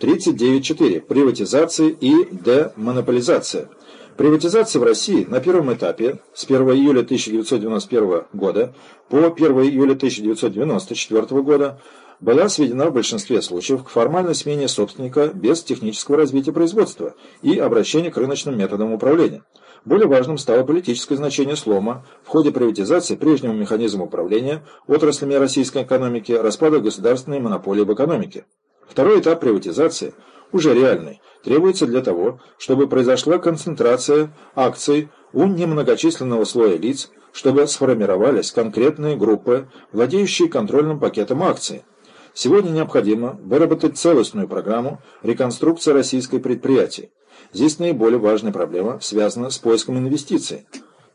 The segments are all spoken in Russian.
39.4. Приватизация и демонополизация. Приватизация в России на первом этапе с 1 июля 1991 года по 1 июля 1994 года была сведена в большинстве случаев к формальной смене собственника без технического развития производства и обращения к рыночным методам управления. Более важным стало политическое значение слома в ходе приватизации прежнего механизма управления отраслями российской экономики, распада государственной монополии в экономике. Второй этап приватизации, уже реальный, требуется для того, чтобы произошла концентрация акций у немногочисленного слоя лиц, чтобы сформировались конкретные группы, владеющие контрольным пакетом акций. Сегодня необходимо выработать целостную программу реконструкции российской предприятий. Здесь наиболее важная проблема связана с поиском инвестиций.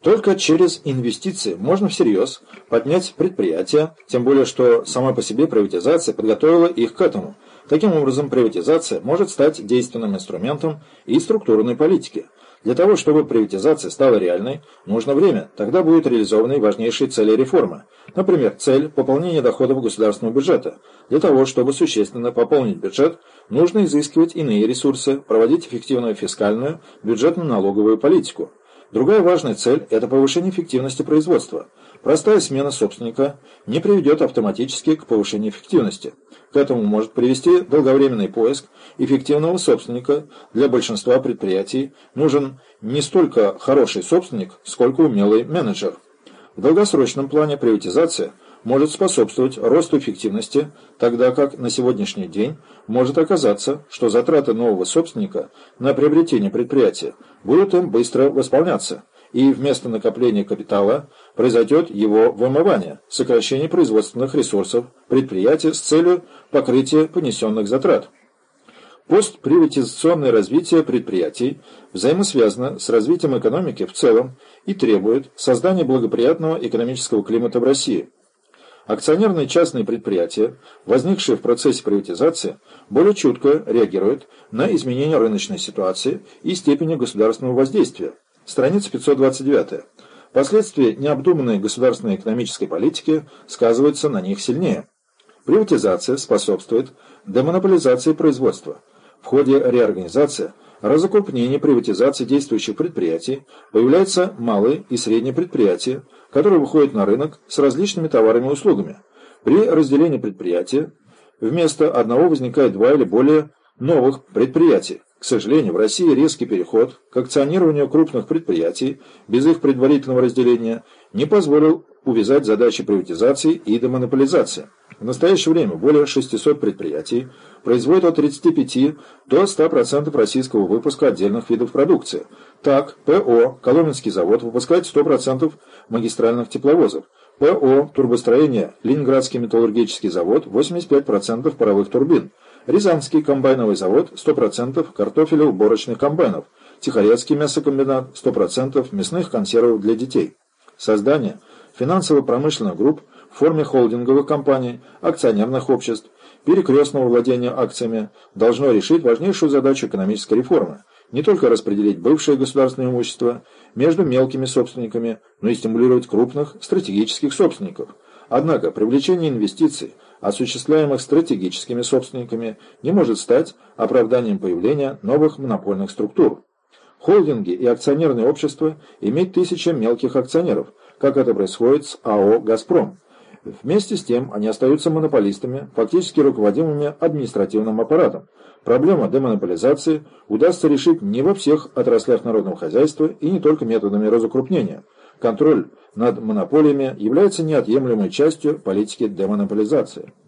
Только через инвестиции можно всерьез поднять предприятия, тем более что сама по себе приватизация подготовила их к этому. Таким образом, приватизация может стать действенным инструментом и структурной политики. Для того, чтобы приватизация стала реальной, нужно время, тогда будут реализованы важнейшие цели реформы. Например, цель пополнения доходов государственного бюджета. Для того, чтобы существенно пополнить бюджет, нужно изыскивать иные ресурсы, проводить эффективную фискальную, бюджетно-налоговую политику. Другая важная цель – это повышение эффективности производства. Простая смена собственника не приведет автоматически к повышению эффективности. К этому может привести долговременный поиск эффективного собственника. Для большинства предприятий нужен не столько хороший собственник, сколько умелый менеджер. В долгосрочном плане приватизация может способствовать росту эффективности, тогда как на сегодняшний день может оказаться, что затраты нового собственника на приобретение предприятия будут им быстро восполняться и вместо накопления капитала произойдет его вымывание, сокращение производственных ресурсов предприятия с целью покрытия понесенных затрат. Постприватизационное развитие предприятий взаимосвязано с развитием экономики в целом и требует создания благоприятного экономического климата в России. Акционерные частные предприятия, возникшие в процессе приватизации, более чутко реагируют на изменения рыночной ситуации и степени государственного воздействия, Страница 529. Последствия необдуманной государственной экономической политики сказываются на них сильнее. Приватизация способствует демонополизации производства. В ходе реорганизации, разокрупнения приватизации действующих предприятий появляются малые и средние предприятия, которые выходят на рынок с различными товарами и услугами. При разделении предприятия вместо одного возникает два или более новых предприятий. К сожалению, в России резкий переход к акционированию крупных предприятий без их предварительного разделения не позволил увязать задачи приватизации и демонополизации. В настоящее время более 600 предприятий производят от 35 до 100% российского выпуска отдельных видов продукции. Так, ПО «Коломенский завод» выпускает 100% магистральных тепловозов, ПО «Турбостроение» Ленинградский металлургический завод 85% паровых турбин, Рязанский комбайновый завод 100% картофелеуборочных комбайнов, Тихорецкий мясокомбинат 100% мясных консервов для детей. Создание финансово-промышленных групп в форме холдинговых компаний, акционерных обществ, перекрестного владения акциями должно решить важнейшую задачу экономической реформы – не только распределить бывшее государственное имущество между мелкими собственниками, но и стимулировать крупных стратегических собственников. Однако привлечение инвестиций – осуществляемых стратегическими собственниками, не может стать оправданием появления новых монопольных структур. Холдинги и акционерные общества имеют тысячи мелких акционеров, как это происходит с АО «Газпром». Вместе с тем они остаются монополистами, фактически руководимыми административным аппаратом. Проблема демонополизации удастся решить не во всех отраслях народного хозяйства и не только методами разукрупнения. Контроль над монополиями является неотъемлемой частью политики демонополизации.